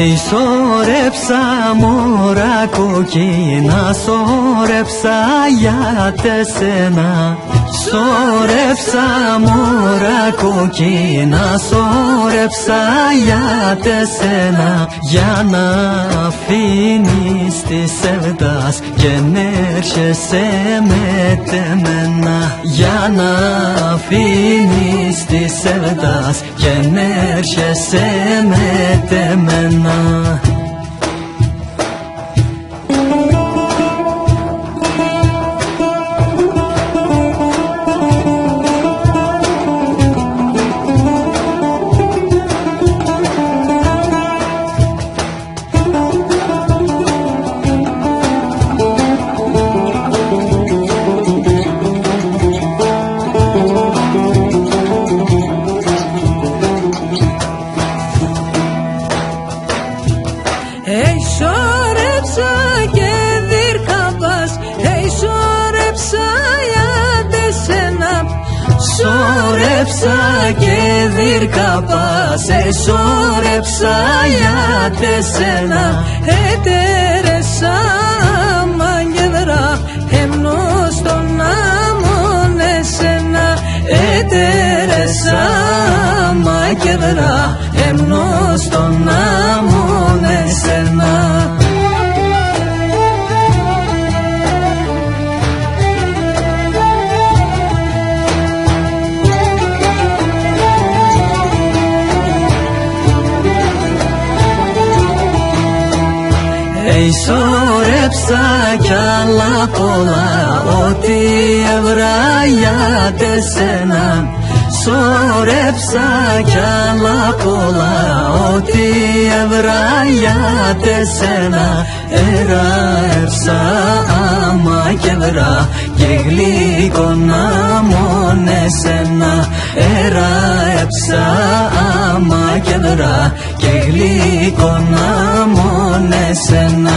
Hey σόρεψα μωρά κοκκίνα Σόρεψα για τεσένα Σόρεψα μωρά κοκκίνα Σόρεψα για τεσένα Για να αφήνεις τη σεβδάς Και νέρχεσαι με τεμένα. Για να αφήνεις τη σεβδάς Και νέρχεσαι με τεμένα Σόρεψα και δίρκαπας Ε σόρεψα για τεσένα Έτερεσα μαγεδρά Εμνός τον άμον εσένα. Έτερεσα μακεδρά Εμνός τον άμον εσένα Hey, σόρεψα κι άλλα πολλά. Ό,τι έβρα για τεσένα Σόρεψα κι άλλα πολλά. Ό,τι έβρα για τεσένα Εράευσα άμα και βρά Και γλυκό να μόν εσένα Εράευσα άμα και βρά Και γλυκό να μόν εσένα